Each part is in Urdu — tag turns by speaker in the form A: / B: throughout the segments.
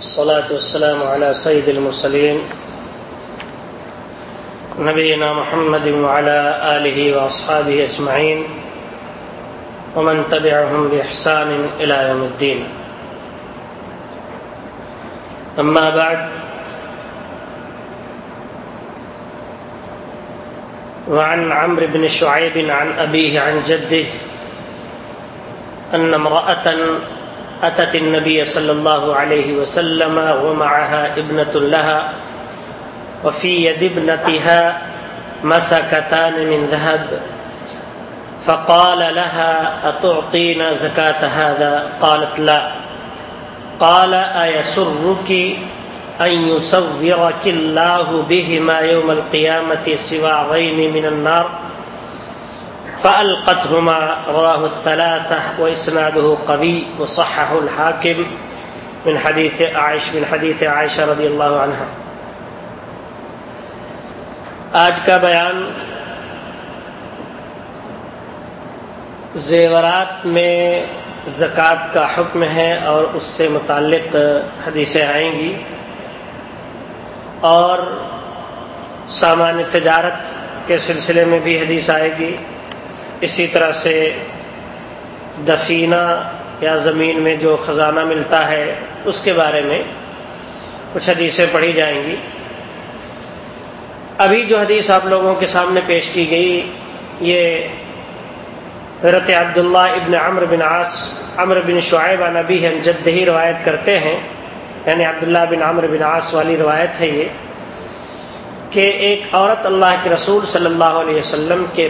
A: الصلاة والسلام على سيد المرسلين نبينا محمد وعلى آله وأصحابه أجمعين ومن تبعهم بإحسان إلى يوم الدين. أما بعد، وعن عمرو بن شعيب عن أبيه عن جده أن امرأة أتت النبي صلى الله عليه وسلم ومعها ابنة لها، وفي يد ابنتها مسكتان من ذهب، فقال لها، أتعطينا زكاة هذا؟ قالت، لا. قال، أيسرك أن يصورك الله بهما يوم القيامة سواغين من النار؟ فألقتهما، رواه الثلاثة وإسناده قوي وصحه الحاكم من حديث عائش من حديث عائشة رضي الله عنها. آج کا بیان زیورات میں زکوٰۃ کا حکم ہے اور اس سے متعلق حدیثیں آئیں گی اور سامان تجارت کے سلسلے میں بھی حدیث آئے گی۔ اسی طرح سے دفینہ یا زمین میں جو خزانہ ملتا ہے، اس کے بارے میں کچھ حدیثیں پڑھی جائیں گی۔ ابھی جو حدیث آپ لوگوں کے سامنے پیش کی گئی، یہ حضرت عبداللہ ابن عمر بن عاص عمر بن شعیب نبی ہم جد ہی روایت کرتے ہیں۔ یعنی عبداللہ بن عمر بن عاص والی روایت ہے یہ کہ ایک عورت اللہ کے رسول صلی اللہ علیہ وسلم کے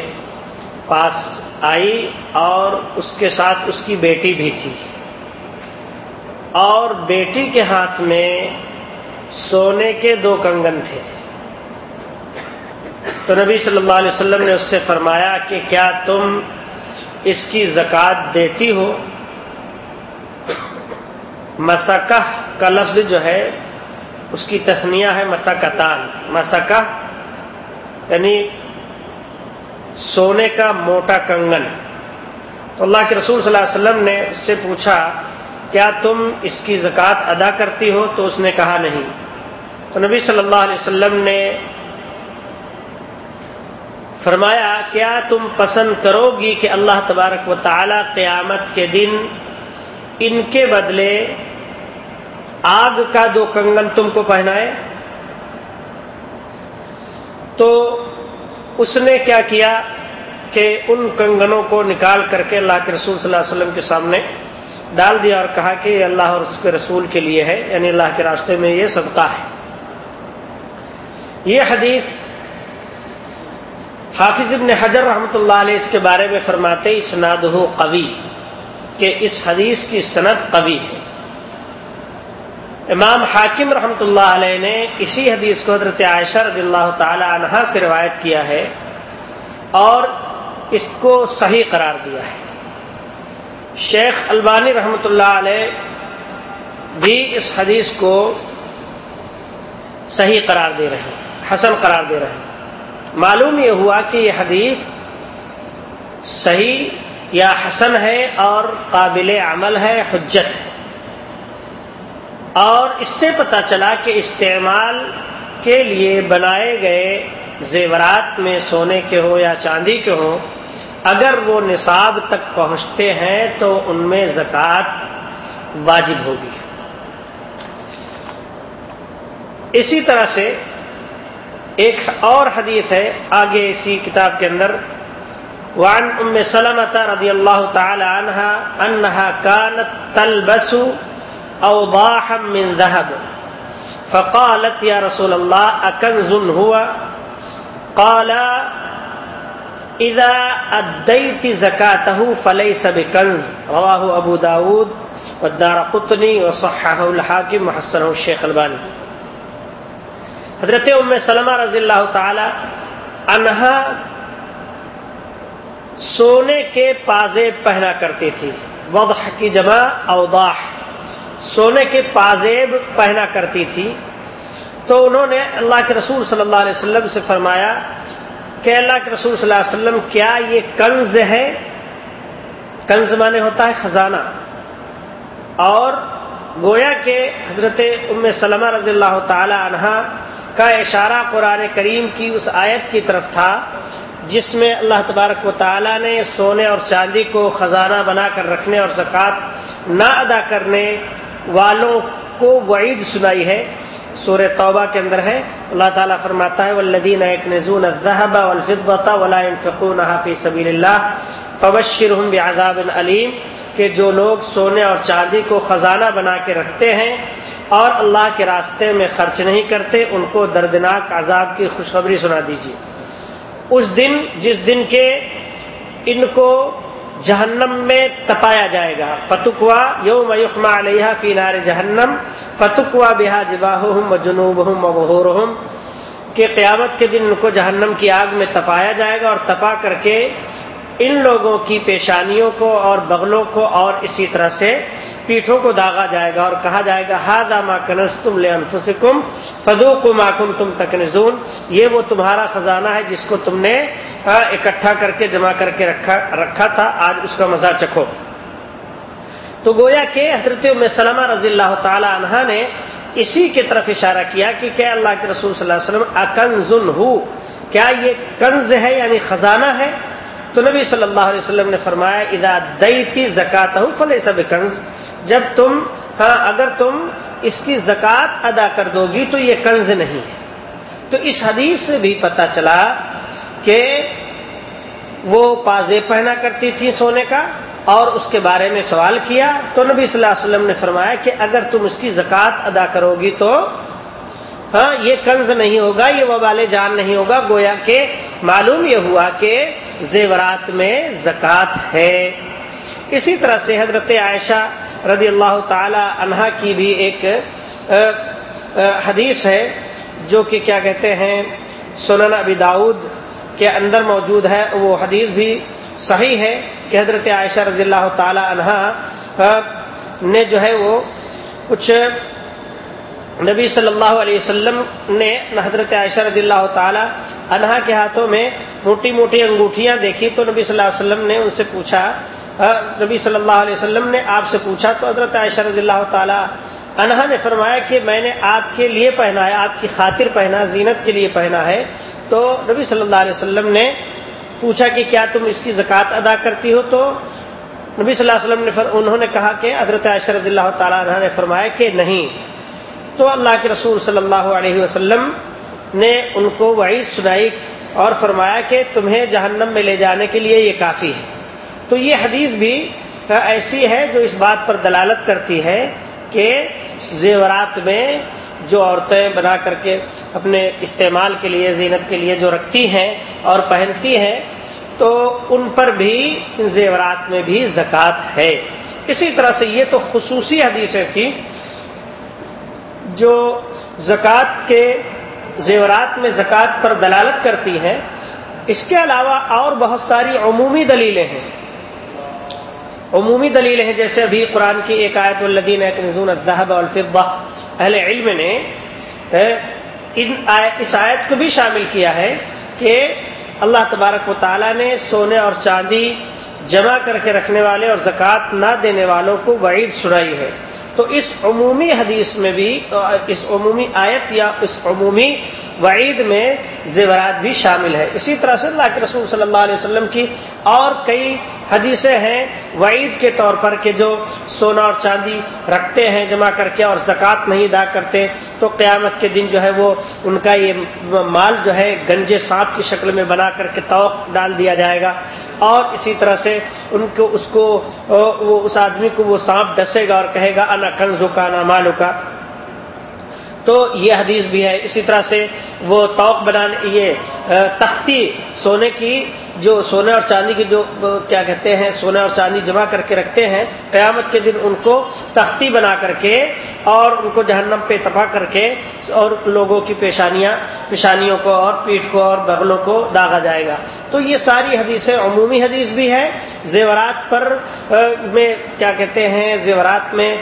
A: پاس آئی اور اس کے ساتھ اس کی بیٹی بھی تھی۔ اور بیٹی کے ہاتھ میں سونے کے دو کنگن تھے۔ تو نبی صلی اللہ علیہ وسلم نے اس سے فرمایا کہ کیا تم اس کی زکوٰۃ دیتی ہو؟ مسکہ کا لفظ جو ہے، اس کی تخنیہ ہے مسکتان۔ مسکہ یعنی سونے کا موٹا کنگن۔ تو اللہ کے رسول صلی اللہ علیہ وسلم نے اس سے پوچھا، کیا تم اس کی زکوٰۃ ادا کرتی ہو؟ تو اس نے کہا، نہیں۔ تو نبی صلی اللہ علیہ وسلم نے فرمایا، کیا تم پسند کرو گی کہ اللہ تبارک و تعالی قیامت کے دن ان کے بدلے آگ کا دو کنگن تم کو پہنائے؟ تو اس نے کیا کیا کہ ان کنگنوں کو نکال کر کے اللہ کے رسول صلی اللہ علیہ وسلم کے سامنے ڈال دیا اور کہا کہ یہ اللہ اور اس کے رسول کے لیے ہے یعنی اللہ کے راستے میں یہ صدقہ ہے۔ یہ حدیث حافظ ابن حجر رحمۃ اللہ علیہ اس کے بارے میں فرماتے اسناد ہو قوی، کہ اس حدیث کی صنعت قوی ہے۔ امام حاکم رحمۃ اللہ علیہ نے اسی حدیث کو حضرت عائشہ رضی اللہ تعالی عنہا سے روایت کیا ہے اور اس کو صحیح قرار دیا ہے۔ شیخ البانی رحمۃ اللہ علیہ بھی اس حدیث کو صحیح قرار دے رہے ہیں، حسن قرار دے رہے ہیں۔ معلوم یہ ہوا کہ یہ حدیث صحیح یا حسن ہے اور قابل عمل ہے، حجت ہے۔ اور اس سے پتہ چلا کہ استعمال کے لیے بنائے گئے زیورات میں سونے کے ہوں یا چاندی کے ہوں اگر وہ نصاب تک پہنچتے ہیں تو ان میں زکوٰۃ واجب ہوگی۔ اسی طرح سے ایک اور حدیث ہے آگے اسی کتاب کے اندر، وعن ام سلمت رضی اللہ تعالی عنہ انہا کانت تلبس من ذهب. فقالت یا رسول اللہ اکنز ہوا قال اذا ادیت زکاته فلیس بکنز رواہ ابو داود والدار قطنی وصححہ الحاکم محسنہ الشیخ البانی حضرت ام سلمہ رضی اللہ تعالی انہا سونے کے پازیب پہنا کرتی تھی۔ وضح کی جمع اوضاح۔ سونے کے پازیب پہنا کرتی تھی۔ تو انہوں نے اللہ کے رسول صلی اللہ علیہ وسلم سے فرمایا کہ اللہ کے رسول صلی اللہ علیہ وسلم، کیا یہ کنز ہے؟ کنز مانے ہوتا ہے خزانہ۔ اور گویا کے حضرت ام سلمہ رضی اللہ تعالی عنہا کا اشارہ قرآن کریم کی اس آیت کی طرف تھا، جس میں اللہ تبارک و تعالی نے سونے اور چاندی کو خزانہ بنا کر رکھنے اور زکوٰۃ نہ ادا کرنے والوں کو وعید سنائی ہے، سورہ توبہ کے اندر ہے۔ اللہ تعالیٰ فرماتا ہے والذین یکنزون الذهب والفضة ولا ينفقونها في سبیل اللہ فبشرهم بعذاب علیم کہ جو لوگ سونے اور چاندی کو خزانہ بنا کے رکھتے ہیں اور اللہ کے راستے میں خرچ نہیں کرتے، ان کو دردناک عذاب کی خوشخبری سنا دیجیے اس دن، جس دن کے ان کو جہنم میں تپایا جائے گا۔ فتکوا یوم یخما علیہ فی نار جہنم۔ فتکوا بہا جباہ و جنوب ہوں و کہ قیامت کے دن ان کو جہنم کی آگ میں تپایا جائے گا اور تپا کر کے ان لوگوں کی پیشانیوں کو اور بغلوں کو اور اسی طرح سے پیٹھوں کو داغا جائے گا اور کہا جائے گا ہا داما کنس تم لے انفسکم فدو کو ماکم تم تکنزون۔ یہ وہ تمہارا خزانہ ہے جس کو تم نے اکٹھا کر کے، جمع کر کے رکھا رکھا تھا، آج اس کا مزہ چکھو۔ تو گویا کہ حضرت ام سلمہ رضی اللہ تعالی عنہ نے اسی کی طرف اشارہ کیا کہ کیا اللہ کے رسول صلی اللہ علیہ وسلم اکنزن ہو؟ کیا یہ کنز ہے یعنی خزانہ ہے؟ تو نبی صلی اللہ علیہ وسلم نے فرمایا ادا دئی تھی زکات ہوں فلے سب کنز جب تم ہاں اگر تم اس کی زکات ادا کر دو گی تو یہ کنز نہیں ہے۔ تو اس حدیث سے بھی پتا چلا کہ وہ پازے پہنا کرتی تھی سونے کا اور اس کے بارے میں سوال کیا۔ تو نبی صلی اللہ علیہ وسلم نے فرمایا کہ اگر تم اس کی زکات ادا کرو گی تو ہاں یہ کنز نہیں ہوگا، یہ وبال جان نہیں ہوگا۔ گویا کہ معلوم یہ ہوا کہ زیورات میں زکوٰۃ ہے۔ اسی طرح سے حضرت عائشہ رضی اللہ تعالی عنہا کی بھی ایک حدیث ہے جو کہ کیا کہتے ہیں، سنن ابی داود کے اندر موجود ہے، وہ حدیث بھی صحیح ہے کہ حضرت عائشہ رضی اللہ تعالی عنہا نے جو ہے وہ کچھ نبی صلی اللہ علیہ وسلم نے حضرت عائشہ رضی اللہ تعالی انہا کے ہاتھوں میں موٹی موٹی انگوٹھیاں دیکھی تو نبی صلی اللہ علیہ وسلم نے ان سے پوچھا نبی صلی اللہ علیہ وسلم نے آپ سے پوچھا تو حضرت عائشہ رضی اللہ تعالی انہا نے فرمایا کہ میں نے آپ کے لیے پہنا ہے آپ کی خاطر پہنا، زینت کے لیے پہنا ہے۔ تو نبی صلی اللہ علیہ وسلم نے پوچھا کہ کیا تم اس کی زکوٰۃ ادا کرتی ہو؟ تو نبی صلی اللہ علیہ وسلم نے انہوں نے کہا کہ حضرت عائشہ رضی اللہ تعالیٰ عنہ نے فرمایا کہ نہیں۔ تو اللہ کے رسول صلی اللہ علیہ وسلم نے ان کو وعید سنائی اور فرمایا کہ تمہیں جہنم میں لے جانے کے لیے یہ کافی ہے۔ تو یہ حدیث بھی ایسی ہے جو اس بات پر دلالت کرتی ہے کہ زیورات میں جو عورتیں بنا کر کے اپنے استعمال کے لیے، زینت کے لیے جو رکھتی ہیں اور پہنتی ہیں، تو ان پر بھی زیورات میں بھی زکوٰۃ ہے۔ اسی طرح سے یہ تو خصوصی حدیثیں تھیں جو زکوٰۃ کے، زیورات میں زکوٰۃ پر دلالت کرتی ہیں۔ اس کے علاوہ اور بہت ساری عمومی دلیلیں ہیں۔ عمومی دلیلیں ہیں جیسے ابھی قرآن کی ایک آیت الدین نزون الدہب الفبہ اہل علم نے اس آیت کو بھی شامل کیا ہے کہ اللہ تبارک و تعالیٰ نے سونے اور چاندی جمع کر کے رکھنے والے اور زکوٰۃ نہ دینے والوں کو وعید سنائی ہے۔ تو اس عمومی حدیث میں بھی اس عمومی آیت یا اس عمومی وعید میں زیورات بھی شامل ہے اسی طرح سے اللہ کے رسول صلی اللہ علیہ وسلم کی اور کئی حدیثیں ہیں وعید کے طور پر کہ جو سونا اور چاندی رکھتے ہیں، جمع کر کے اور زکوٰۃ نہیں ادا کرتے، تو قیامت کے دن جو ہے وہ ان کا یہ مال جو ہے گنجے سانپ کی شکل میں بنا کر کے توق ڈال دیا جائے گا۔ اور اسی طرح سے ان کو اس کو، وہ اس آدمی کو وہ سانپ ڈسے گا اور کہے گا، انا کنزو کا نا مالو کا تو یہ حدیث بھی ہے۔ اسی طرح سے وہ توق بنانے، یہ تختی، سونے کی جو سونے اور چاندی کی جو کیا کہتے ہیں، سونے اور چاندی جمع کر کے رکھتے ہیں، قیامت کے دن ان کو تختی بنا کر کے اور ان کو جہنم پہ تباہ کر کے اور لوگوں کی پیشانیاں، پیشانیوں کو اور پیٹھ کو اور بغلوں کو داغا جائے گا۔ تو یہ ساری حدیثیں عمومی حدیث بھی ہے زیورات پر میں کیا کہتے ہیں، زیورات میں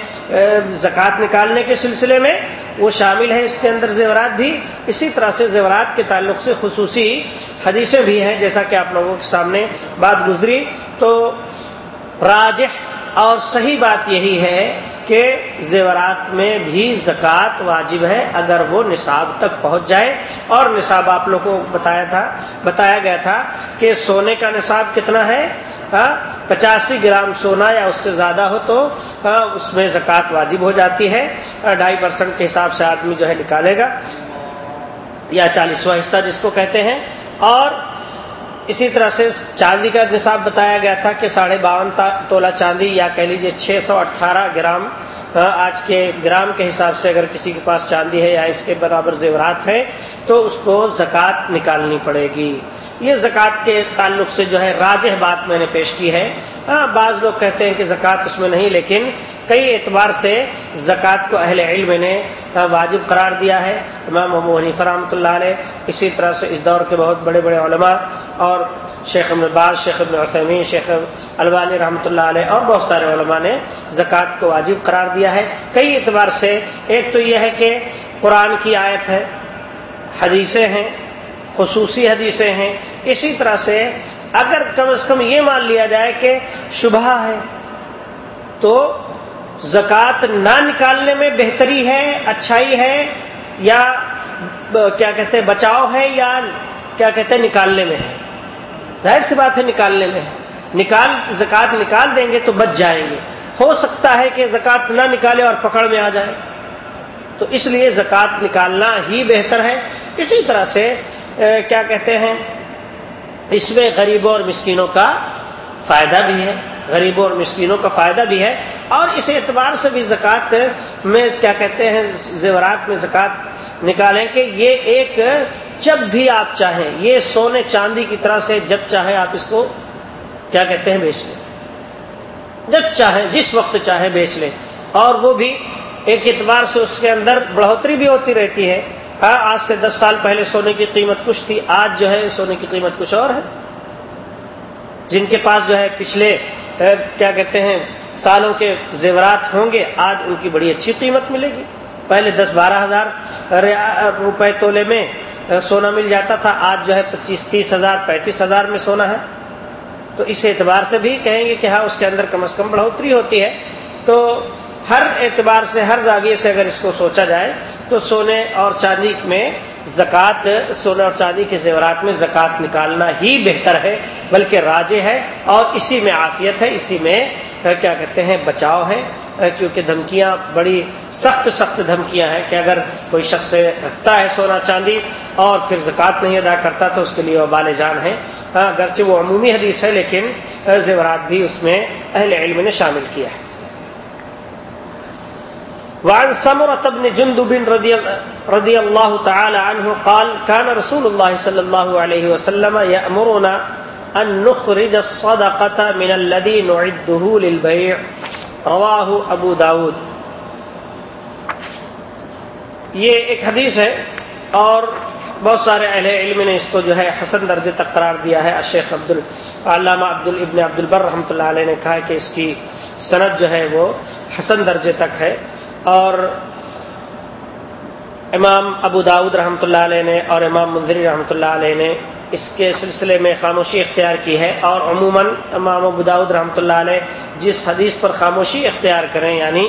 A: زکوٰۃ نکالنے کے سلسلے میں وہ شامل ہے اس کے اندر زیورات بھی اسی طرح سے زیورات کے تعلق سے خصوصی حدیثیں بھی ہیں جیسا کہ آپ لوگوں کے سامنے بات گزری۔ تو راجح اور صحیح بات یہی ہے کہ زیورات میں بھی زکوٰۃ واجب ہے اگر وہ نصاب تک پہنچ جائے۔ اور نصاب آپ لوگوں کو بتایا تھا، بتایا گیا تھا کہ سونے کا نصاب کتنا ہے؟ ہاں، پچاسی گرام سونا یا اس سے زیادہ ہو تو ہاں، اس میں زکوٰۃ واجب ہو جاتی ہے۔ ہاں، ڈھائی پرسینٹ کے حساب سے آدمی جو ہے نکالے گا۔ یا چالیسواں حصہ جس کو کہتے ہیں اور اسی طرح سے چاندی کا نصاب بتایا گیا تھا کہ ساڑھے باون تولہ چاندی یا کہہ لیجیے چھ سو اٹھارہ گرام آج کے گرام کے حساب سے اگر کسی کے پاس چاندی ہے یا اس کے برابر زیورات ہیں، تو اس کو زکوٰۃ نکالنی پڑے گی۔ یہ زکوٰۃ کے تعلق سے جو ہے راجہ بات میں نے پیش کی ہے۔ ہاں بعض لوگ کہتے ہیں کہ زکوٰۃ اس میں نہیں، لیکن کئی اعتبار سے زکوٰۃ کو اہل علم نے ہاں، واجب قرار دیا ہے۔ امام ابو حنیف رحمۃ اللہ علیہ اسی طرح سے اس دور کے بہت بڑے بڑے علماء اور شیخ باز، شیخ ابن عثیمین، شیخ البانی رحمۃ اللہ علیہ اور بہت سارے علماء نے زکوٰۃ کو واجب قرار دیا ہے۔ کئی اعتبار سے ایک تو یہ ہے کہ قرآن کی آیت ہے، حدیثیں ہیں، خصوصی حدیثیں ہیں اسی طرح سے اگر کم از کم یہ مان لیا جائے کہ شبہ ہے، تو زکوٰۃ نہ نکالنے میں بہتری ہے، اچھائی ہے، یا کیا کہتے ہیں، بچاؤ ہے، یا کیا کہتے ہیں، نکالنے میں ہے۔ ظاہر سی بات ہے، نکالنے میں ہے۔ نکال، زکوٰۃ نکال دیں گے تو بچ جائیں گے۔ ہو سکتا ہے کہ زکوٰۃ نہ نکالے اور پکڑ میں آ جائے۔ تو اس لیے زکوٰۃ نکالنا ہی بہتر ہے۔ اسی طرح سے کیا کہتے ہیں اس میں غریبوں اور مسکینوں کا فائدہ بھی ہے، غریبوں اور مسکینوں کا فائدہ بھی ہے۔ اور اس اعتبار سے بھی زکوٰۃ میں کیا کہتے ہیں، زیورات میں زکوٰۃ نکالیں کہ یہ ایک جب بھی آپ چاہیں، یہ سونے چاندی کی طرح سے جب چاہیں آپ اس کو کیا کہتے ہیں، بیچ لیں۔ جب چاہیں، جس وقت چاہیں بیچ لیں۔ اور وہ بھی ایک اعتبار سے اس کے اندر بڑھوتری بھی ہوتی رہتی ہے۔ ہاں آج سے دس سال پہلے سونے کی قیمت کچھ تھی، آج جو ہے، سونے کی قیمت کچھ اور ہے۔ جن کے پاس جو ہے پچھلے کیا کہتے ہیں، سالوں کے زیورات ہوں گے، آج ان کی بڑی اچھی قیمت ملے گی۔ پہلے دس بارہ ہزار روپے تولے میں سونا مل جاتا تھا، آج جو ہے پچیس، تیس ہزار، پینتیس ہزار میں سونا ہے۔ تو اس اعتبار سے بھی کہیں گے کہ ہاں اس کے اندر کم از کم بڑھوتری ہوتی ہے۔ تو ہر اعتبار سے، ہر زاویے سے اگر اس کو سوچا جائے تو سونے اور چاندی میں زکوٰۃ، سونے اور چاندی کے زیورات میں زکوٰۃ نکالنا ہی بہتر ہے، بلکہ راجے ہے اور اسی میں عافیت ہے، اسی میں کیا کہتے ہیں، بچاؤ ہے کیونکہ دھمکیاں بڑی سخت سخت دھمکیاں ہیں کہ اگر کوئی شخص رکھتا ہے سونا چاندی اور پھر زکوٰۃ نہیں ادا کرتا تو اس کے لیے وہ بال جان ہے۔ اگرچہ وہ عمومی حدیث ہے لیکن زیورات بھی اس میں اہل علم نے شامل کیا ہے۔ وعن سمرة بن جندب رضي, رضي الله تعالى عنه قال كان رسول الله صلى الله عليه وسلم يأمرنا أن نخرج الصدقة من الذي نعده للبيع. رواه ابو داود. یہ ایک حدیث ہے اور بہت سارے اہل علم نے اس کو جو ہے حسن درجے تک قرار دیا ہے۔ اشیخ عبد علامہ عبد ابن عبد البر رحمۃ اللہ علیہ نے کہا کہ اس کی صنعت جو ہے وہ حسن درجے تک ہے۔ اور امام ابو داود رحمۃ اللہ علیہ نے اور امام منظری رحمۃ اللہ علیہ نے اس کے سلسلے میں خاموشی اختیار کی ہے اور عموماً امام ابو داود رحمۃ اللہ علیہ جس حدیث پر خاموشی اختیار کریں یعنی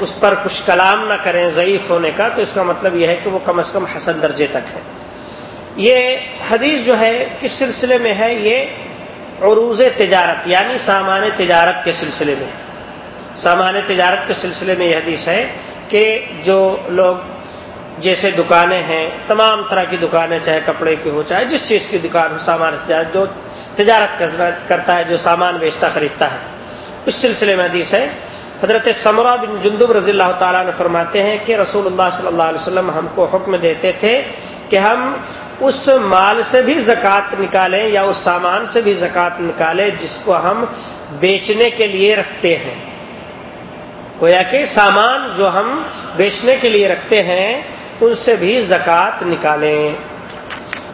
A: اس پر کچھ کلام نہ کریں ضعیف ہونے کا، تو اس کا مطلب یہ ہے کہ وہ کم از کم حسن درجے تک ہے۔ یہ حدیث جو ہے، کس سلسلے میں ہے؟ یہ عروض تجارت یعنی سامان تجارت کے سلسلے میں۔ سامان تجارت کے سلسلے میں یہ حدیث ہے کہ جو لوگ جیسے دکانیں ہیں، تمام طرح کی دکانیں، چاہے کپڑے کی ہو، چاہے جس چیز کی دکان ہو سامان تجارت، جو تجارت کرتا ہے، جو سامان بیچتا، خریدتا ہے۔ اس سلسلے میں حدیث ہے، حضرت سمرا بن جندب رضی اللہ تعالیٰ نے فرماتے ہیں کہ رسول اللہ صلی اللہ علیہ وسلم ہم کو حکم دیتے تھے کہ ہم اس مال سے بھی زکوٰۃ نکالیں یا اس سامان سے بھی زکوٰۃ نکالیں جس کو ہم بیچنے کے لیے رکھتے ہیں۔ گویا کہ سامان جو ہم بیچنے کے لیے رکھتے ہیں، ان سے بھی زکوٰۃ نکالیں۔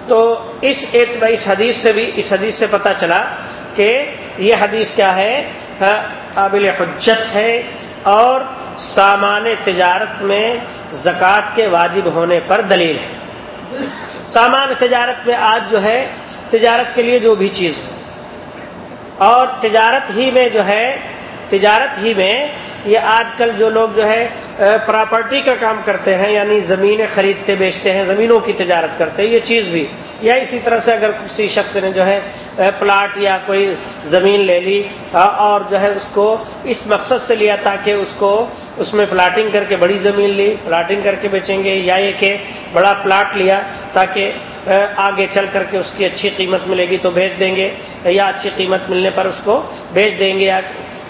A: تو اس اس حدیث سے بھی، اس حدیث سے پتا چلا کہ یہ حدیث کیا ہے؟ قابل حجت ہے اور سامان تجارت میں زکوٰۃ کے واجب ہونے پر دلیل ہے۔ سامان تجارت میں آج جو ہے، تجارت کے لیے جو بھی چیز ہو، اور تجارت ہی میں جو ہے، تجارت ہی میں یہ آج کل جو لوگ جو ہے پراپرٹی کا کام کرتے ہیں یعنی زمینیں خریدتے، بیچتے ہیں، زمینوں کی تجارت کرتے ہیں، یہ چیز بھی۔ یا اسی طرح سے اگر کسی شخص نے جو ہے پلاٹ یا کوئی زمین لے لی اور جو ہے، اس کو اس مقصد سے لیا تاکہ اس کو اس میں پلاٹنگ کر کے بڑی زمین لی پلاٹنگ کر کے بیچیں گے، یا یہ کہ بڑا پلاٹ لیا تاکہ آگے چل کر کے اس کی اچھی قیمت ملے گی تو بیچ دیں گے، یا اچھی قیمت ملنے پر اس کو بیچ دیں گے، یا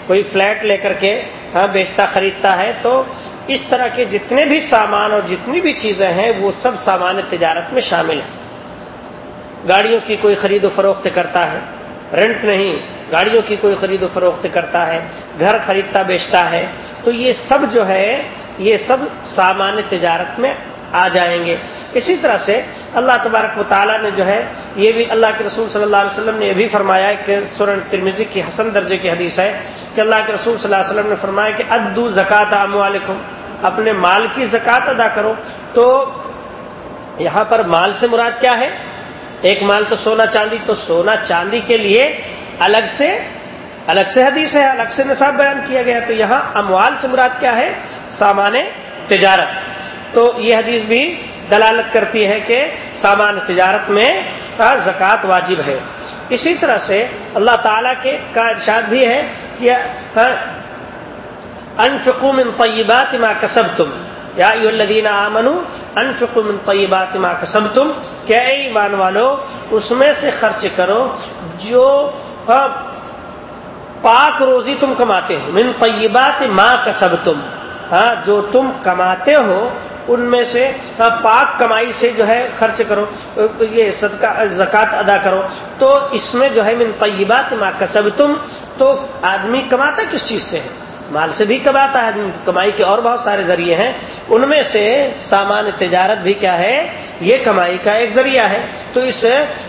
A: کوئی فلیٹ لے کر کے ہاں، بیچتا خریدتا ہے، تو اس طرح کے جتنے بھی سامان اور جتنی بھی چیزیں ہیں، وہ سب سامان تجارت میں شامل ہیں۔ گاڑیوں کی کوئی خرید و فروخت کرتا ہے رینٹ نہیں، گاڑیوں کی کوئی خرید و فروخت کرتا ہے، گھر خریدتا بیچتا ہے، تو یہ سب جو ہے، یہ سب سامان تجارت میں آ جائیں گے۔ اسی طرح سے اللہ تبارک و تعالیٰ نے جو ہے، یہ بھی اللہ کے رسول صلی اللہ علیہ وسلم نے یہ بھی فرمایا کہ سورن ترمیزی کی حسن درجے کی حدیث ہے کہ اللہ کے رسول صلی اللہ علیہ وسلم نے فرمایا کہ ادو زکات علیکم اپنے مال کی زکات ادا کرو۔ تو یہاں پر مال سے مراد کیا ہے؟ ایک مال تو سونا چاندی، تو سونا چاندی کے لیے الگ سے الگ سے حدیث ہے، الگ سے نصاب بیان کیا گیا۔ تو یہاں اموال سے مراد کیا ہے؟ سامان تجارت۔ تو یہ حدیث بھی دلالت کرتی ہے کہ سامان تجارت میں زکوٰۃ واجب ہے۔ اسی طرح سے اللہ تعالی کے کا ارشاد بھی ہے کہ من طیبات ما کسب تم یا الدین آمن من طیبات ما کسب تم کیا ایمان والو، اس میں سے خرچ کرو جو پاک روزی تم کماتے ہو۔ من طیبات ما کسب تم ہاں جو تم کماتے ہو ان میں سے ہاں، پاک کمائی سے جو ہے خرچ کرو، یہ صدقہ، زکوٰۃ ادا کرو۔ تو اس میں جو ہے، من طیبات ما کسب تم تو آدمی کماتا کس چیز سے ہے؟ مال سے بھی کماتا ہے، کمائی کے اور بہت سارے ذریعے ہیں۔ ان میں سے سامان تجارت بھی کیا ہے، یہ کمائی کا ایک ذریعہ ہے۔ تو اس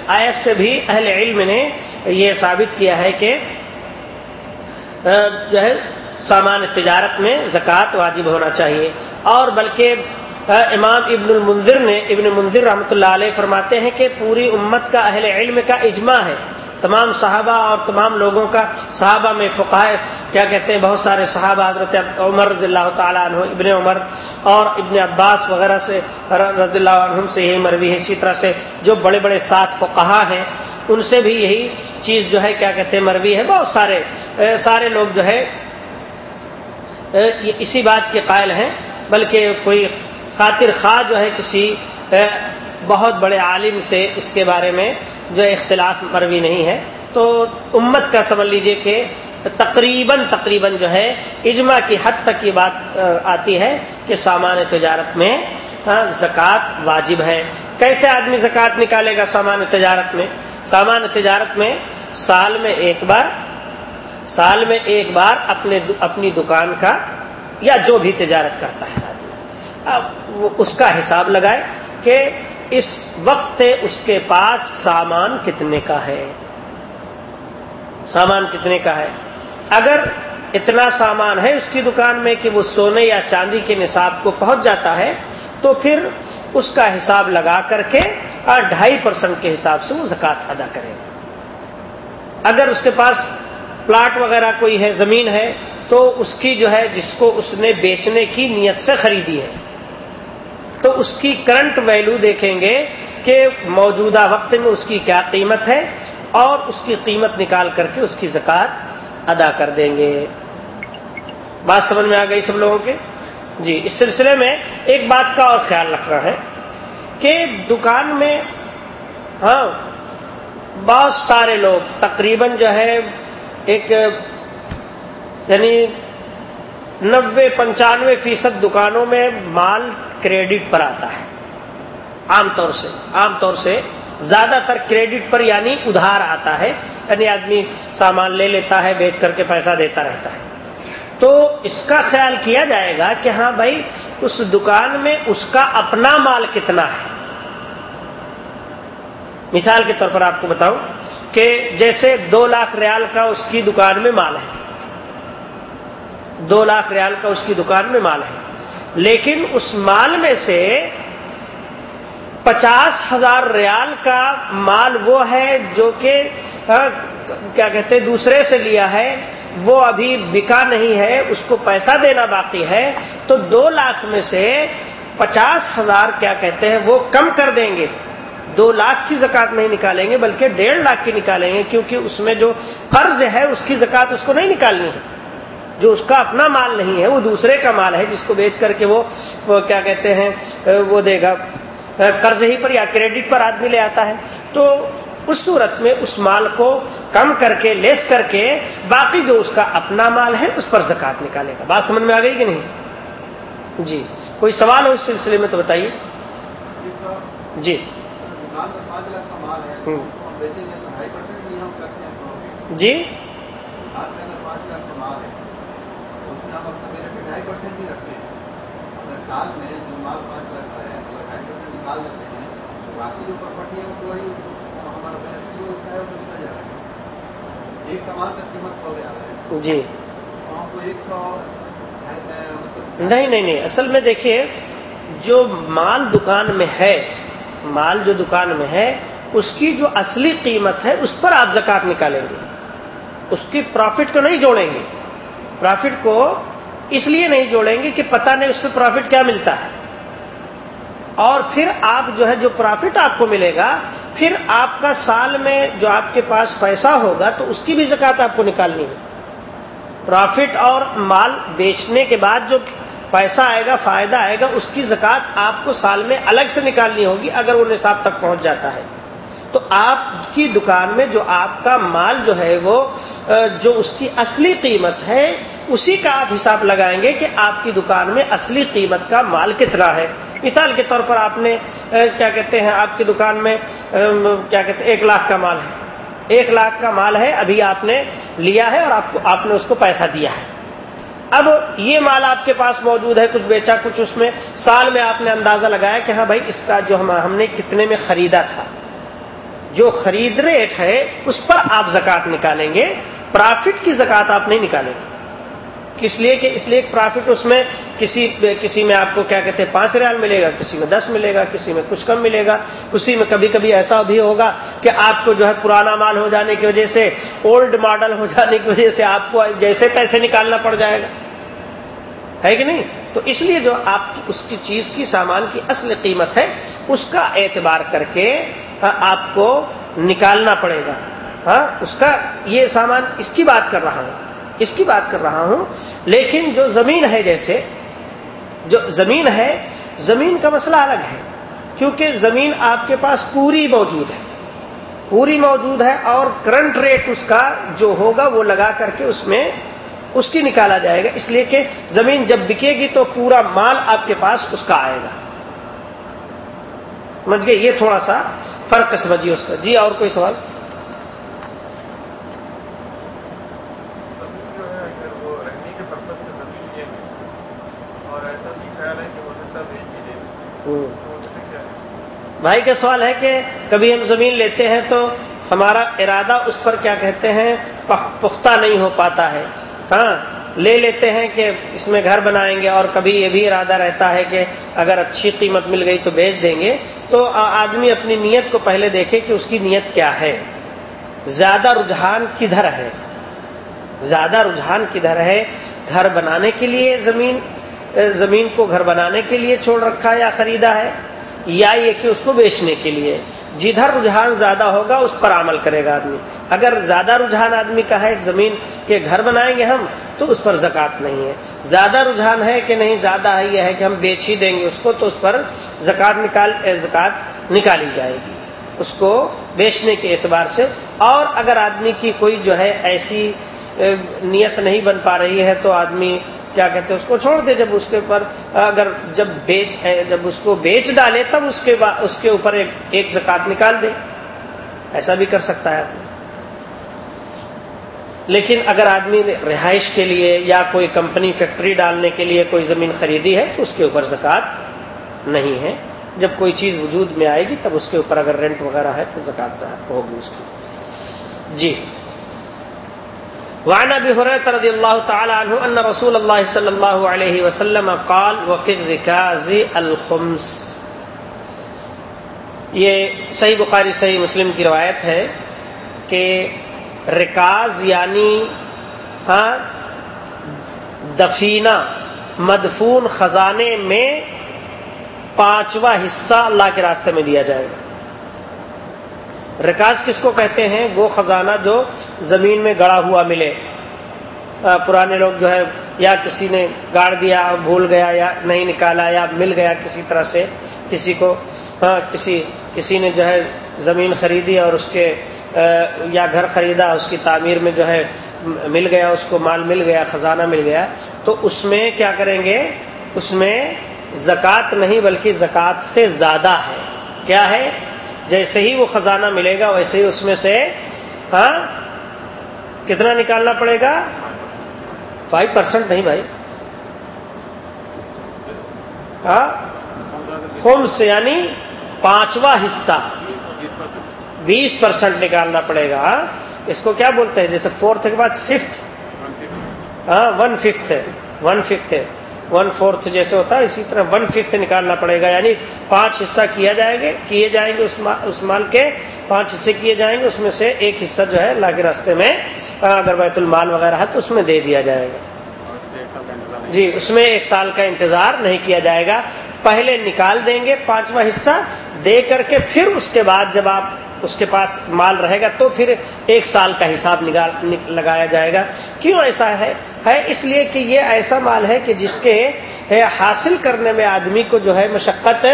A: آیت سے بھی اہل علم نے یہ ثابت کیا ہے کہ جو ہے، سامان تجارت میں زکوٰۃ واجب ہونا چاہیے۔ اور بلکہ امام ابن المنظر نے، ابن منظر رحمۃ اللہ علیہ فرماتے ہیں کہ پوری امت کا اہل علم کا اجماع ہے۔ تمام صحابہ اور تمام لوگوں کا، صحابہ میں فقائے کیا کہتے ہیں، بہت سارے صحابہ، حضرت عمر رضی اللہ تعالیٰ عنہ، ابن عمر اور ابن عباس وغیرہ سے، رضی اللہ عنہ سے یہی مروی ہے۔ اسی طرح سے جو بڑے بڑے سات فقہا ہیں، ان سے بھی یہی چیز جو ہے، کیا کہتے ہیں، مروی ہے۔ بہت سارے سارے لوگ جو ہے اسی بات کے قائل ہیں، بلکہ کوئی خاطر خواہ جو ہے کسی بہت بڑے عالم سے اس کے بارے میں جو اختلاف مروی نہیں ہے۔ تو امت کا سمجھ لیجیے کہ تقریباً تقریباً جو ہے اجماع کی حد تک یہ بات آتی ہے کہ سامان تجارت میں ہاں، زکوٰۃ واجب ہے۔ کیسے آدمی زکوٰۃ نکالے گا سامان تجارت میں؟ سامان تجارت میں سال میں ایک بار، سال میں ایک بار اپنے اپنی دکان کا یا جو بھی تجارت کرتا ہے۔ اب اس کا حساب لگائے کہ اس وقت اس کے پاس سامان کتنے کا ہے۔ سامان کتنے کا ہے۔ اگر اتنا سامان ہے اس کی دکان میں کہ وہ سونے یا چاندی کے نصاب کو پہنچ جاتا ہے، تو پھر اس کا حساب لگا کر کے اور ڈھائی پرسنٹ کے حساب سے وہ زکات ادا کرے۔ اگر اس کے پاس پلاٹ وغیرہ کوئی ہے، زمین ہے، تو اس کی جو ہے، جس کو اس نے بیچنے کی نیت سے خریدی ہے۔ تو اس کی کرنٹ ویلو دیکھیں گے کہ موجودہ وقت میں اس کی کیا قیمت ہے اور اس کی قیمت نکال کر کے اس کی زکات ادا کر دیں گے۔ بات سمجھ میں آ گئی سب لوگوں کے؟ جی اس سلسلے میں ایک بات کا اور خیال رکھنا ہے کہ دکان میں ہاں بہت سارے لوگ، تقریباً جو ہے، ایک یعنی نوے، پنچانوے فیصد دکانوں میں مال کریڈٹ پر آتا ہے۔ عام طور سے، عام طور سے زیادہ تر کریڈٹ پر یعنی ادھار آتا ہے۔ یعنی آدمی سامان لے لیتا ہے، بیچ کر کے پیسہ دیتا رہتا ہے۔ تو اس کا خیال کیا جائے گا کہ ہاں بھائی، اس دکان میں اس کا اپنا مال کتنا ہے؟ مثال کے طور پر آپ کو بتاؤں کہ جیسے دو لاکھ ریال کا اس کی دکان میں مال ہے۔ دو لاکھ ریال کا اس کی دکان میں مال ہے۔ لیکن اس مال میں سے پچاس ہزار ریال کا مال وہ ہے جو کہ ہاں، کیا کہتے دوسرے سے لیا ہے، وہ ابھی بکا نہیں ہے، اس کو پیسہ دینا باقی ہے، تو دو لاکھ میں سے پچاس ہزار کیا کہتے ہیں، وہ کم کر دیں گے۔ دو لاکھ کی زکات نہیں نکالیں گے، بلکہ ڈیڑھ لاکھ کی نکالیں گے، کیونکہ اس میں جو قرض ہے، اس کی زکات اس کو نہیں نکالنی ہے۔ جو اس کا اپنا مال نہیں ہے، وہ دوسرے کا مال ہے، جس کو بیچ کر کے وہ کیا کہتے ہیں، وہ دے گا۔ قرض ہی پر یا کریڈٹ پر آدمی لے آتا ہے۔ تو اس صورت میں اس مال کو کم کر کے، لیس کر کے باقی جو اس کا اپنا مال ہے، اس پر زکات نکالے گا۔ بات سمجھ میں آ گئی کہ نہیں؟ جی۔ کوئی سوال ہو اس سلسلے میں تو بتائیے۔ جی۔ جی۔ سال میں جو مال ہے اگر ڈھائی پرسینٹ نکال دیتے ہیں تو باقی جو پراپرٹی ہے وہ وہی ہمارا بینیفٹ ہوتا ہے وہ نکل جا رہا ہے ایک سامان کا قیمت سو رہا ہے جی وہاں کو ایک سو نہیں نہیں نہیں اصل میں دیکھیے جو مال دکان میں ہے مال جو دکان میں ہے اس کی جو اصلی قیمت ہے اس پر آپ زکات نکالیں گے اس کی پروفٹ کو نہیں جوڑیں گے پروفٹ کو اس لیے نہیں جوڑیں گے کہ پتہ نہیں اس پہ پروفٹ کیا ملتا ہے۔ اور پھر آپ جو ہے جو پروفٹ آپ کو ملے گا، پھر آپ کا سال میں جو آپ کے پاس پیسہ ہوگا تو اس کی بھی زکات آپ کو نکالنی ہے۔ پروفٹ اور مال بیچنے کے بعد جو پیسہ آئے گا، فائدہ آئے گا، اس کی زکات آپ کو سال میں الگ سے نکالنی ہوگی اگر وہ نصاب تک پہنچ جاتا ہے۔ تو آپ کی دکان میں جو آپ کا مال جو ہے وہ، جو اس کی اصلی قیمت ہے اسی کا آپ حساب لگائیں گے کہ آپ کی دکان میں اصلی قیمت کا مال کتنا ہے۔ مثال کے طور پر آپ نے کیا کہتے ہیں، آپ کی دکان میں کیا کہتے ہیں، ایک لاکھ کا مال ہے۔ ایک لاکھ کا مال ہے، ابھی آپ نے لیا ہے اور آپ کو، آپ نے اس کو پیسہ دیا ہے۔ اب یہ مال آپ کے پاس موجود ہے، کچھ بیچا، کچھ اس میں۔ سال میں آپ نے اندازہ لگایا کہ ہاں بھائی، اس کا جو ہم نے کتنے میں خریدا تھا۔ جو خرید ریٹ ہے، اس پر آپ زکات نکالیں گے۔ پرافٹ کی زکات آپ نہیں نکالیں گے۔ کس لیے کہ اس لیے پرافٹ اس میں کسی کسی میں آپ کو کیا کہتے ہیں پانچ ریال ملے گا، کسی میں دس ملے گا، کسی میں کچھ کم ملے گا۔ اسی میں کبھی کبھی ایسا بھی ہوگا کہ آپ کو جو ہے پرانا مال ہو جانے کی وجہ سے اولڈ ماڈل ہو جانے کی وجہ سے آپ کو جیسے پیسے نکالنا پڑ جائے گا۔ ہے کہ نہیں؟ تو اس لیے جو آپ اس کی چیز کی، سامان کی اصل قیمت ہے، اس کا اعتبار کر کے آپ کو نکالنا پڑے گا۔ ہاں اس کا یہ سامان اس کی بات کر رہا ہوں۔ اس کی بات کر رہا ہوں۔ لیکن جو زمین ہے جیسے، جو زمین ہے، زمین کا مسئلہ الگ ہے۔ کیونکہ زمین آپ کے پاس پوری موجود ہے۔ پوری موجود ہے اور کرنٹ ریٹ اس کا جو ہوگا وہ لگا کر کے اس میں اس کی نکالا جائے گا۔ اس لیے کہ زمین جب بکے گی تو پورا مال آپ کے پاس اس کا آئے گا۔ سمجھ گئے؟ یہ تھوڑا سا فرق سمجھیے اس کا۔ جی اور کوئی سوال؟ بھائی کا سوال ہے کہ کبھی ہم زمین لیتے ہیں تو ہمارا ارادہ اس پر کیا کہتے ہیں؟ پختہ نہیں ہو پاتا ہے۔ ہاں لے لیتے ہیں کہ اس میں گھر بنائیں گے اور کبھی یہ بھی ارادہ رہتا ہے کہ اگر اچھی قیمت مل گئی تو بیچ دیں گے۔ تو آدمی اپنی نیت کو پہلے دیکھے کہ اس کی نیت کیا ہے۔ زیادہ رجحان کدھر ہے؟ زیادہ رجحان کدھر ہے؟ گھر بنانے کے لیے زمین زمین کو گھر بنانے کے لیے چھوڑ رکھا یا خریدا ہے، یا یہ کہ اس کو بیچنے کے لیے۔ جدھر رجحان زیادہ ہوگا، اس پر عمل کرے گا آدمی۔ اگر زیادہ رجحان آدمی کا ہے زمین کے گھر بنائیں گے ہم، تو اس پر زکات نہیں ہے۔ زیادہ رجحان ہے کہ نہیں، زیادہ ہے یہ ہے کہ ہم بیچ ہی دیں گے اس کو، تو اس پر زکات نکال زکات نکالی جائے گی۔ اس کو بیچنے کے اعتبار سے۔ اور اگر آدمی کی کوئی جو ہے ایسی نیت نہیں بن پا رہی ہے، تو آدمی کیا کہتے ہیں، اس کو چھوڑ دے، جب اس کے اوپر، اگر جب بیچ جب اس کو بیچ ڈالے، تب اس کے اس کے اوپر ایک زکات نکال دے۔ ایسا بھی کر سکتا ہے آدمی۔ لیکن اگر آدمی رہائش کے لیے یا کوئی کمپنی فیکٹری ڈالنے کے لیے کوئی زمین خریدی ہے، تو اس کے اوپر زکات نہیں ہے۔ جب کوئی چیز وجود میں آئے گی، تب اس کے اوپر اگر رینٹ وغیرہ ہے، تو زکات ہوگی اس کی۔ جی۔ وعن ابي هريره رضي الله تعالى عنه ان رسول الله صلى الله عليه وسلم قال وفي الركاز الخمس. یہ صحیح بخاری، صحیح مسلم کی روایت ہے کہ رکاز یعنی ہاں دفینہ، مدفون خزانے میں پانچواں حصہ اللہ کے راستے میں دیا جائے گا۔ رکاز کس کو کہتے ہیں؟ وہ خزانہ جو زمین میں گڑا ہوا ملے۔ پرانے لوگ جو ہے، یا کسی نے گاڑ دیا، بھول گیا، یا نہیں نکالا، یا مل گیا کسی طرح سے کسی کو۔ ہاں، کسی کسی نے جو ہے زمین خریدی اور اس کے یا گھر خریدا، اس کی تعمیر میں جو ہے مل گیا، اس کو مال مل گیا، خزانہ مل گیا۔ تو اس میں کیا کریں گے؟ اس میں زکوٰۃ نہیں، بلکہ زکوٰۃ سے زیادہ ہے۔ کیا ہے؟ جیسے ہی وہ خزانہ ملے گا، ویسے ہی اس میں سے ہاں کتنا نکالنا پڑے گا؟ فائیو پرسینٹ نہیں بھائی۔ ہاں خمس یعنی پانچواں حصہ۔ بیس پرسینٹ نکالنا پڑے گا۔ اس کو کیا بولتے ہیں؟ جیسے فورتھ کے بعد ففتھ ہاں ون ففتھ ہے۔ ون ففتھ ہے۔ ون فورتھ جیسے ہوتا ہے، اسی طرح ون ففتھ نکالنا پڑے گا۔ یعنی پانچ حصہ کیا جائے گا کیے جائیں گے اس مال کے۔ پانچ حصے کیے جائیں گے، اس میں سے ایک حصہ جو ہے اللہ کے راستے میں اگر بیت المال وغیرہ ہے تو اس میں دے دیا جائے گا۔ جی اس میں ایک سال کا انتظار نہیں کیا جائے گا۔ پہلے نکال دیں گے پانچواں حصہ، دے کر کے پھر اس کے بعد جب آپ اس کے پاس مال رہے گا تو پھر ایک سال کا حساب لگایا جائے گا۔ کیوں ایسا ہے؟ ہے اس لیے کہ یہ ایسا مال ہے کہ جس کے حاصل کرنے میں آدمی کو جو ہے مشقت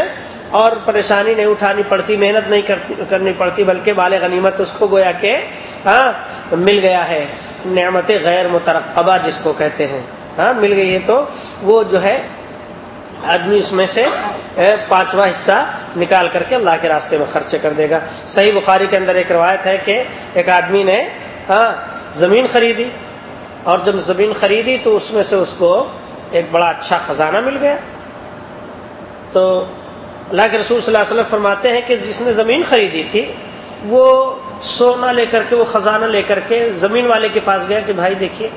A: اور پریشانی نہیں اٹھانی پڑتی، محنت نہیں کرنی پڑتی، بلکہ بال غنیمت اس کو گویا کہ ہاں مل گیا ہے۔ نعمت غیر مترقبہ جس کو کہتے ہیں۔ ہاں مل گئی ہے تو وہ جو ہے آدمی اس میں سے پانچواں حصہ نکال کر کے اللہ کے راستے میں خرچ کر دے گا۔ صحیح بخاری کے اندر ایک روایت ہے کہ ایک آدمی نے ہاں زمین خریدی اور جب زمین خریدی تو اس میں سے اس کو ایک بڑا اچھا خزانہ مل گیا۔ تو اللہ کے رسول صلی اللہ علیہ وسلم فرماتے ہیں کہ جس نے زمین خریدی تھی، وہ سونا لے کر کے، وہ خزانہ لے کر کے زمین والے کے پاس گیا کہ بھائی دیکھیے،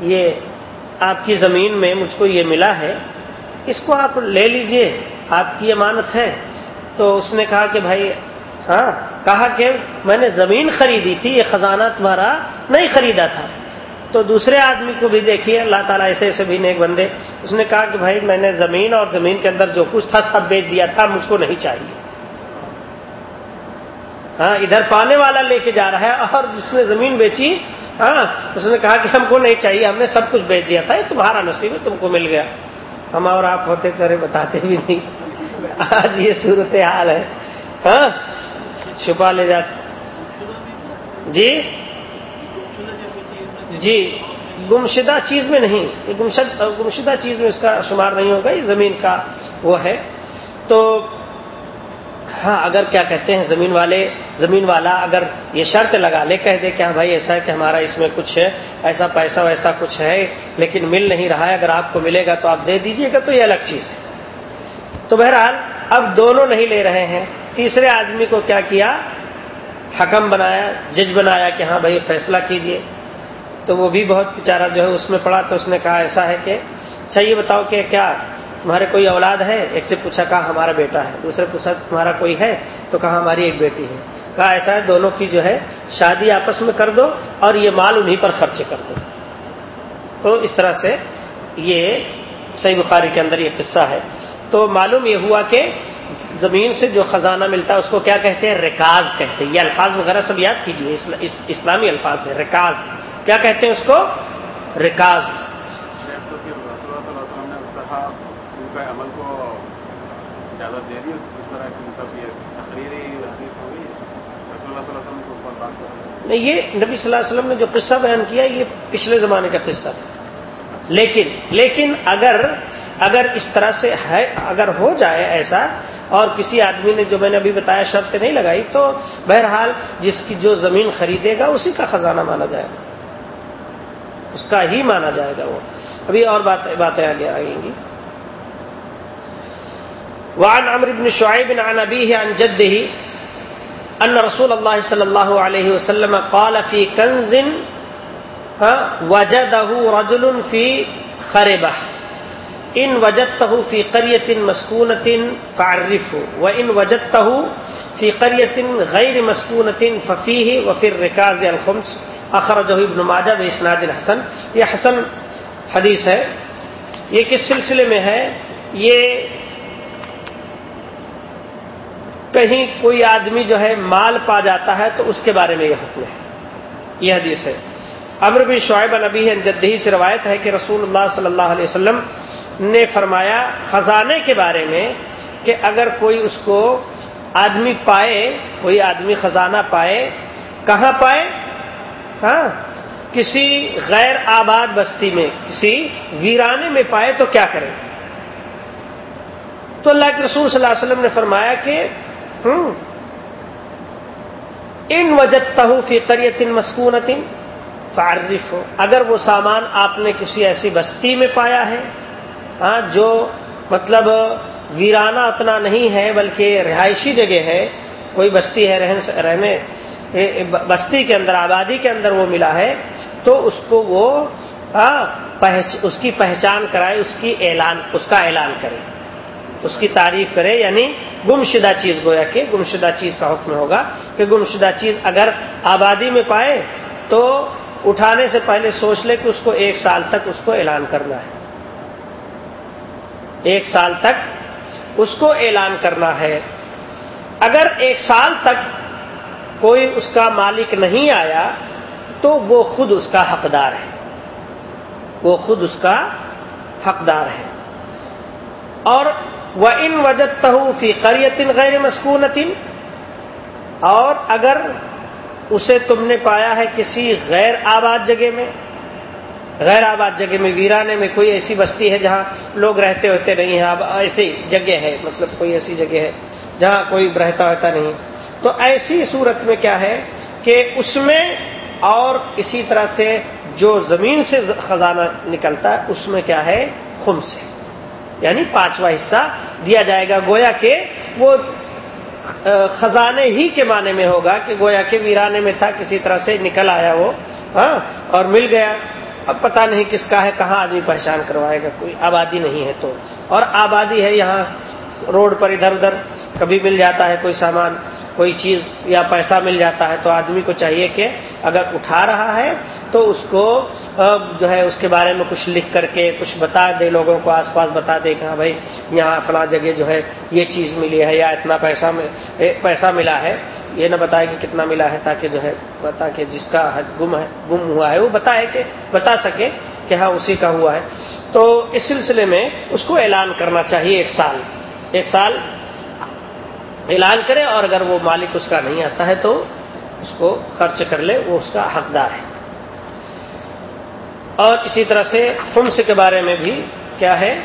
A: یہ آپ کی زمین میں مجھ کو یہ ملا ہے اس کو آپ لے لیجیے، آپ کی امانت ہے۔ تو اس نے کہا کہ بھائی ہاں کہا کہ میں نے زمین خریدی تھی، یہ خزانہ تمہارا نہیں خریدا تھا۔ تو دوسرے آدمی کو بھی دیکھیے، اللہ تعالیٰ ایسے ایسے بھی نیک بندے۔ اس نے کہا کہ بھائی، میں نے زمین اور زمین کے اندر جو کچھ تھا، سب بیچ دیا تھا، مجھ کو نہیں چاہیے۔ ہاں ادھر پانے والا لے کے جا رہا ہے اور جس نے زمین بیچی ہاں اس نے کہا کہ ہم کو نہیں چاہیے، ہم نے سب کچھ بیچ دیا تھا، یہ تمہارا نصیب ہے، تم کو مل گیا۔ ہم اور آپ ہوتے کرے بتاتے بھی نہیں۔ آج یہ صورت حال ہے۔ ہاں؟ چھپا لے جاتے۔ جی؟ جی۔ گمشدہ چیز میں نہیں۔ گمشدہ چیز میں اس کا شمار نہیں ہوگا، یہ زمین کا وہ ہے۔ تو ہاں اگر کیا کہتے ہیں، زمین والے، زمین والا اگر یہ شرط لگا لے، کہہ دے کہ ہاں بھائی، ایسا ہے کہ ہمارا اس میں کچھ ہے، ایسا پیسہ ویسا کچھ ہے، لیکن مل نہیں رہا ہے، اگر آپ کو ملے گا تو آپ دے دیجیے گا، تو یہ الگ چیز ہے۔ تو بہرحال، اب دونوں نہیں لے رہے ہیں۔ تیسرے آدمی کو کیا کیا؟ حکم بنایا، جج بنایا کہ ہاں بھائی، فیصلہ کیجیے۔ تو وہ بھی بہت بیچارہ جو ہے، اس میں پڑا تو اس نے کہا، ایسا ہے کہ اچھا یہ بتاؤ کہ کیا تمہارے کوئی اولاد ہے؟ ایک سے پوچھا، کہا، ہمارا بیٹا ہے۔ دوسرے پوچھا، تمہارا کوئی ہے؟ تو کہا، ہماری ایک بیٹی ہے۔ کہا، ایسا ہے، دونوں کی جو ہے شادی آپس میں کر دو اور یہ مال انہیں پر خرچ کر دو۔ تو اس طرح سے یہ صحیح بخاری کے اندر یہ قصہ ہے۔ تو معلوم یہ ہوا کہ زمین سے جو خزانہ ملتا ہے، اس کو کیا کہتے ہیں؟ ریکاز کہتے ہیں۔ یہ الفاظ وغیرہ سب یاد کیجیے اسلامی الفاظ ہے ریکاز کیا کہتے ہیں اس کو؟ ریکاز عمل کو اجازت دے دی اس طرح کی مطلب یہ تقریری حدیث ہوگی۔ رسول اللہ صلی اللہ علیہ وسلم بات کر نہیں، یہ نبی صلی اللہ علیہ وسلم نے جو قصہ بیان کیا، یہ پچھلے زمانے کا قصہ۔ ہے لیکن لیکن اگر اگر اس طرح سے ہے، اگر ہو جائے ایسا اور کسی آدمی نے جو میں نے ابھی بتایا شرط نہیں لگائی، تو بہرحال جس کی جو زمین خریدے گا، اسی کا خزانہ مانا جائے گا۔ اس کا ہی مانا جائے گا وہ۔ ابھی اور باتیں آگے آئیں گی۔ وعن عمر بن شعيب عن أبيه عن جده أن رسول الله صلى الله عليه وسلم قال في كنز وجده رجل في خربة. إن وجدته في قرية مسكونة فعرفه، وإن وجدته في قرية غير مسكونة ففيه، وفي الركاز الخمس. اخر ابن ماجہ و الحسن. یہ حسن حدیث ہے. یہ کس سلسلے میں ہے؟ یہ کہیں کوئی آدمی جو ہے مال پا جاتا ہے تو اس کے بارے میں یہ حکم ہے۔ یہ حدیث ہے۔ امر بن شعیب نبی جدہی سے روایت ہے کہ رسول اللہ صلی اللہ علیہ وسلم نے فرمایا خزانے کے بارے میں کہ اگر کوئی اس کو آدمی پائے، کوئی آدمی خزانہ پائے، کہاں پائے؟ ہاں؟ کسی غیر آباد بستی میں، کسی ویرانے میں پائے تو کیا کرے؟ تو اللہ کے رسول صلی اللہ علیہ وسلم نے فرمایا کہ ان وجد فی قریت مسکون فارف ہو اگر وہ سامان آپ نے کسی ایسی بستی میں پایا ہے ہاں جو مطلب ویرانہ اتنا نہیں ہے بلکہ رہائشی جگہ ہے، کوئی بستی ہے رہنے بستی کے اندر، آبادی کے اندر وہ ملا ہے، تو اس کو وہ ہاں، اس کی پہچان کرائے، اس کی اعلان، اس کا اعلان کرے۔ اس کی تعریف کرے یعنی گمشدہ چیز گویا کہ گمشدہ چیز کا حکم ہوگا کہ گمشدہ چیز اگر آبادی میں پائے تو اٹھانے سے پہلے سوچ لے کہ اس کو ایک سال تک اس کو اعلان کرنا ہے۔ ایک سال تک اس کو اعلان کرنا ہے۔ اگر ایک سال تک کوئی اس کا مالک نہیں آیا تو وہ خود اس کا حقدار ہے۔ وہ خود اس کا حقدار ہے۔ اور وہ ان وجد فی قریتن غیر مسکونتن اور اگر اسے تم نے پایا ہے کسی غیر آباد جگہ میں، غیر آباد جگہ میں، ویرانے میں کوئی ایسی بستی ہے جہاں لوگ رہتے ہوتے نہیں ہیں، اب ایسی جگہ ہے مطلب کوئی ایسی جگہ ہے جہاں کوئی رہتا ہوتا نہیں تو ایسی صورت میں کیا ہے کہ اس میں اور اسی طرح سے جو زمین سے خزانہ نکلتا ہے، اس میں کیا ہے؟ خم سے یعنی پانچواں حصہ دیا جائے گا۔ گویا کہ وہ خزانے ہی کے معنی میں ہوگا کہ گویا کے ویرانے میں تھا، کسی طرح سے نکل آیا وہ ہاں اور مل گیا۔ اب پتہ نہیں کس کا ہے، کہاں آدمی پہچان کروائے گا، کوئی آبادی نہیں ہے تو۔ اور آبادی ہے یہاں، روڈ پر ادھر ادھر، کبھی مل جاتا ہے کوئی سامان۔ کوئی چیز یا پیسہ مل جاتا ہے تو آدمی کو چاہیے کہ اگر اٹھا رہا ہے تو اس کو جو ہے اس کے بارے میں کچھ لکھ کر کے کچھ بتا دے، لوگوں کو آس پاس بتا دے کہ ہاں بھائی، یہاں فلاں جگہ جو ہے یہ چیز ملی ہے یا اتنا پیسہ پیسہ ملا ہے۔ یہ نہ بتائے کہ کتنا ملا ہے تاکہ جو ہے، تاکہ جس کا گم ہے، گم ہوا ہے، وہ بتائے کہ، بتا سکے کہ ہاں اسی کا ہوا ہے۔ تو اس سلسلے میں اس کو اعلان کرنا چاہیے ایک سال۔ ایک سال اعلان کرے اور اگر وہ مالک اس کا نہیں آتا ہے تو اس کو خرچ کر لے، وہ اس کا حقدار ہے۔ اور اسی طرح سے خمس کے بارے میں بھی کیا ہے؟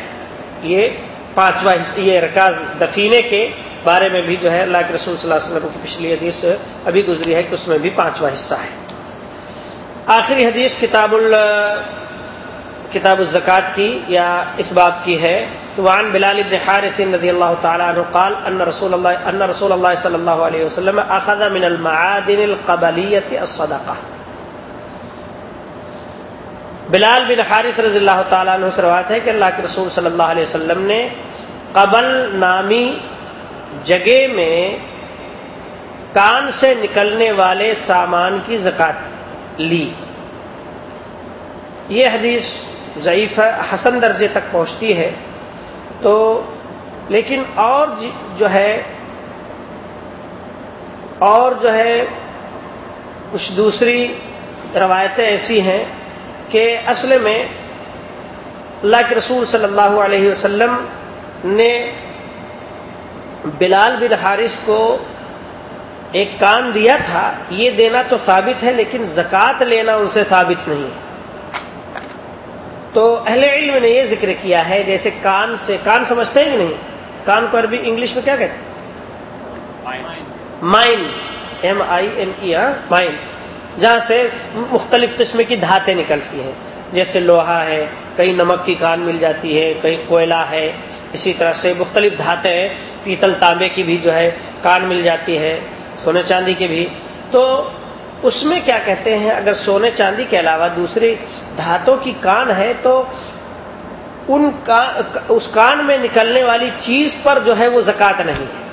A: یہ پانچواں یہ رکاز دفینے کے بارے میں بھی جو ہے، اللہ کے رسول صلی اللہ علیہ وسلم کی پچھلی حدیث ابھی گزری ہے کہ اس میں بھی پانچواں حصہ ہے۔ آخری حدیث کتاب ال کتاب الزکات کی یا اس باب کی ہے۔ وعن بلال ابن حارث رضی اللہ تعالی عنہ قال ان رسول اللہ ان رسول اللہ صلی اللہ علیہ وسلم اخذ من المعادن القبلیت الصدقہ بلال بن حارث رضی اللہ تعالیٰ عنہ سے روایت ہے کہ اللہ کے رسول صلی اللہ علیہ وسلم نے قبل نامی جگہ میں کان سے نکلنے والے سامان کی زکات لی۔ یہ حدیث ضعیف حسن درجے تک پہنچتی ہے۔ تو لیکن اور جی- جو ہے اور جو ہے کچھ دوسری روایتیں ایسی ہیں کہ اصل میں اللہ کے رسول صلی اللہ علیہ وسلم نے بلال بن حارث کو ایک کام دیا تھا، یہ دینا تو ثابت ہے لیکن زکوٰۃ لینا ان سے ثابت نہیں ہے۔ تو اہل علم نے یہ ذکر کیا ہے، جیسے کان سے، کان سمجھتے ہیں کہ نہیں؟ کان کو عربی، انگلش میں کیا کہتے ہیں؟ Mine M I N E mine. جہاں سے مختلف قسم کی دھاتیں نکلتی ہیں۔ جیسے لوہا ہے، کہیں نمک کی کان مل جاتی ہے، کہیں کوئلہ ہے۔ اسی طرح سے مختلف دھاتیں پیتل تانبے کی بھی جو ہے، کان مل جاتی ہے، سونے چاندی کی بھی۔ تو اس میں کیا کہتے ہیں؟ اگر سونے چاندی کے علاوہ دوسری دھاتوں کی کان ہے تو ان کا اس کان میں نکلنے والی چیز پر جو ہے وہ زکات نہیں ہے،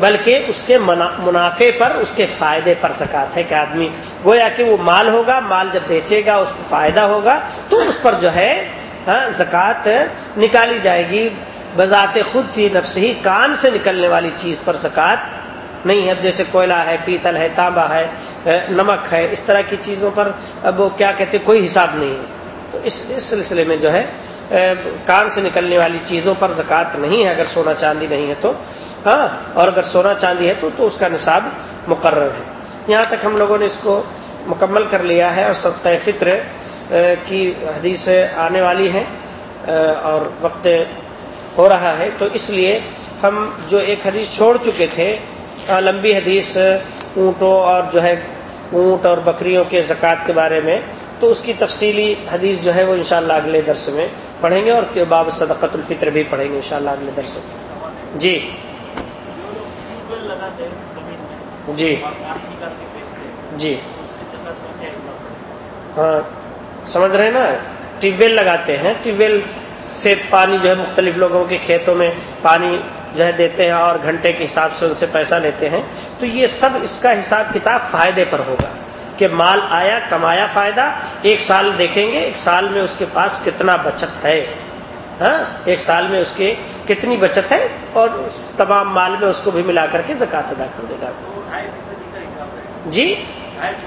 A: بلکہ اس کے منافع پر، اس کے فائدے پر زکات ہے کہ آدمی گویا کہ وہ مال ہوگا، مال جب بیچے گا، اس کو فائدہ ہوگا، تو اس پر جو ہے ہاں، زکات نکالی جائے گی۔ بذات خود فی نفس ہی کان سے نکلنے والی چیز پر زکات نہیں ہے جیسے کوئلہ ہے، پیتل ہے تانبا ہے نمک ہے، اس طرح کی چیزوں پر اب وہ کیا کہتے ہیں، کوئی حساب نہیں ہے۔ تو اس اس سلسلے میں جو ہے کان سے نکلنے والی چیزوں پر زکات نہیں ہے۔ اگر سونا چاندی نہیں ہے تو ہاں اور اگر سونا چاندی ہے تو تو اس کا نصاب مقرر ہے۔ یہاں تک ہم لوگوں نے اس کو مکمل کر لیا ہے اور سب فطر کی حدیث آنے والی ہے اور وقت ہو رہا ہے۔ تو اس لیے ہم جو ایک حدیث چھوڑ چکے تھے لمبی حدیث، اونٹوں اور جو ہے اونٹ اور بکریوں کے زکوٰۃ کے بارے میں۔ تو اس کی تفصیلی حدیث جو ہے وہ انشاءاللہ اگلے درس میں پڑھیں گے اور باب صدقت الفطر بھی پڑھیں گے انشاءاللہ اگلے درس میں۔ جی۔ جی۔ جی۔ ہاں سمجھ رہے ہیں نا؟ ٹیوب ویل لگاتے ہیں۔ ٹیوب ویل سے پانی جو ہے مختلف لوگوں کے کھیتوں میں پانی جو ہے دیتے ہیں اور گھنٹے کے حساب سے ان سے پیسہ لیتے ہیں، تو یہ سب اس کا حساب کتاب فائدے پر ہوگا کہ مال آیا، کمایا فائدہ، ایک سال دیکھیں گے، ایک سال میں اس کے پاس کتنا بچت ہے ہاں؟ ایک سال میں اس کے کتنی بچت ہے اور تمام مال میں اس کو بھی ملا کر کے زکات ادا کر دے گا۔ جی؟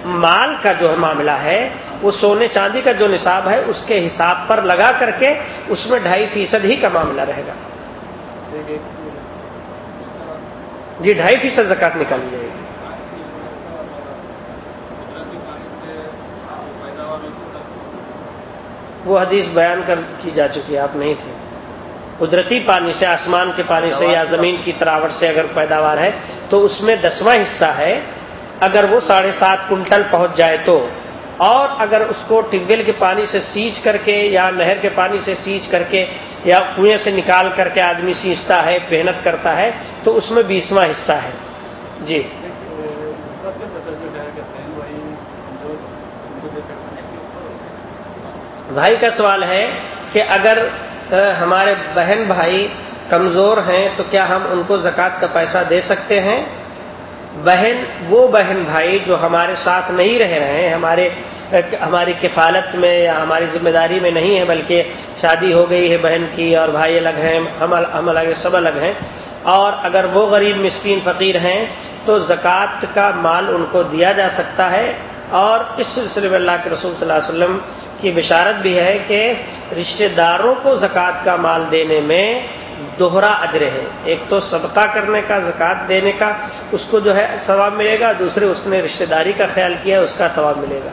A: مال کا جو معاملہ ہے، وہ سونے چاندی کا جو نصاب ہے، اس کے حساب پر لگا کر کے اس میں ڈھائی فیصد ہی کا معاملہ رہے گا۔ جی ڈھائی فیصد زکات نکالی جائے گی۔ وہ حدیث بیان کر کی جا چکی آپ نہیں تھے۔ قدرتی پانی سے آسمان کے پانی سے یا زمین کی تراوٹ سے اگر پیداوار ہے تو اس میں دسواں حصہ ہے اگر وہ ساڑھے سات کنٹل پہنچ جائے تو۔ اور اگر اس کو ٹیوب ویل کے پانی سے سینچ کر کے یا نہر کے پانی سے سینچ کر کے یا کنویں سے نکال کر کے آدمی سینچتا ہے، محنت کرتا ہے، تو اس میں بیسواں حصہ ہے۔ جی۔ بھائی کا سوال ہے کہ اگر ہمارے بہن بھائی کمزور ہیں، تو کیا ہم ان کو زکوٰۃ کا پیسہ دے سکتے ہیں؟ بہن، وہ بہن بھائی جو ہمارے ساتھ نہیں رہ رہے ہیں، ہمارے ہماری کفالت میں یا ہماری ذمہ داری میں نہیں ہے، بلکہ شادی ہو گئی ہے بہن کی اور بھائی الگ ہیں، ہم الگ سب الگ ہیں۔ اور اگر وہ غریب، مسکین، فقیر ہیں تو زکوٰۃ کا مال ان کو دیا جا سکتا ہے۔ اور اس سلسلے میں اللہ کے رسول صلی اللہ علیہ وسلم کی بشارت بھی ہے کہ رشتہ داروں کو زکوٰۃ کا مال دینے میں دوہرا اجر ہے۔ ایک تو صدقہ کرنے کا، زکوٰۃ دینے کا، اس کو جو ہے ثواب ملے گا، دوسرے اس نے رشتہ داری کا خیال کیا، اس کا ثواب ملے گا۔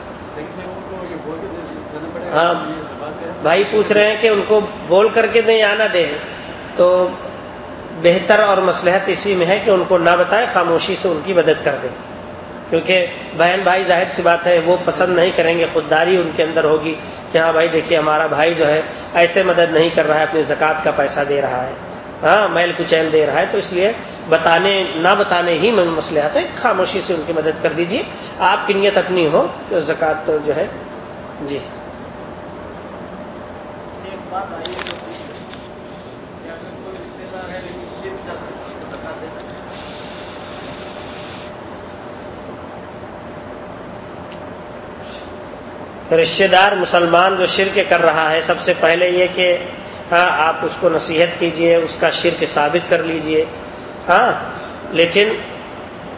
A: ہاں بھائی پوچھ رہے ہیں کہ ان کو بول کر کے دیں یا نہ دیں، تو بہتر اور مسلحت اسی میں ہے کہ ان کو نہ بتائیں، خاموشی سے ان کی مدد کر دیں۔ کیونکہ بہن بھائی ظاہر سی بات ہے، وہ پسند نہیں کریں گے، خودداری ان کے اندر ہوگی کہ ہاں بھائی دیکھیے ہمارا بھائی جو ہے ایسے مدد نہیں کر رہا ہے، اپنی زکوٰۃ کا پیسہ دے رہا ہے۔ ہاں میل کچیل دے رہا ہے، تو اس لیے بتانے، نہ بتانے ہی میں مسئلے آتے ہیں خاموشی سے ان کی مدد کر دیجیے۔ آپ کی نیت اپنی ہو تو زکوٰۃ جو ہے۔ جی۔ رشتے دار مسلمان جو شرک کر رہا ہے، سب سے پہلے یہ کہ ہاں آپ اس کو نصیحت کیجیے، اس کا شرک ثابت کر لیجیے۔ ہاں لیکن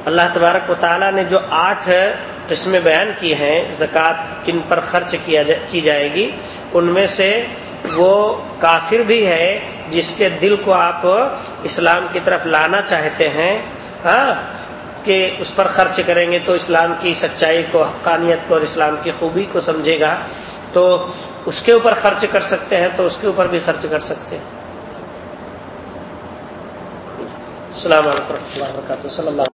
A: اللہ تبارک و تعالیٰ نے جو آٹھ قسمیں بیان کی ہیں، زکوٰۃ کن پر خرچ کی جائے گی، ان میں سے وہ کافر بھی ہے جس کے دل کو آپ اسلام کی طرف لانا چاہتے ہیں ہاں کہ اس پر خرچ کریں گے تو اسلام کی سچائی کو، حقانیت کو اور اسلام کی خوبی کو سمجھے گا، تو اس کے اوپر خرچ کر سکتے ہیں تو اس کے اوپر بھی خرچ کر سکتے ہیں۔ السلام علیکم و رحمۃ اللہ وبرکاتہ۔ صلی اللہ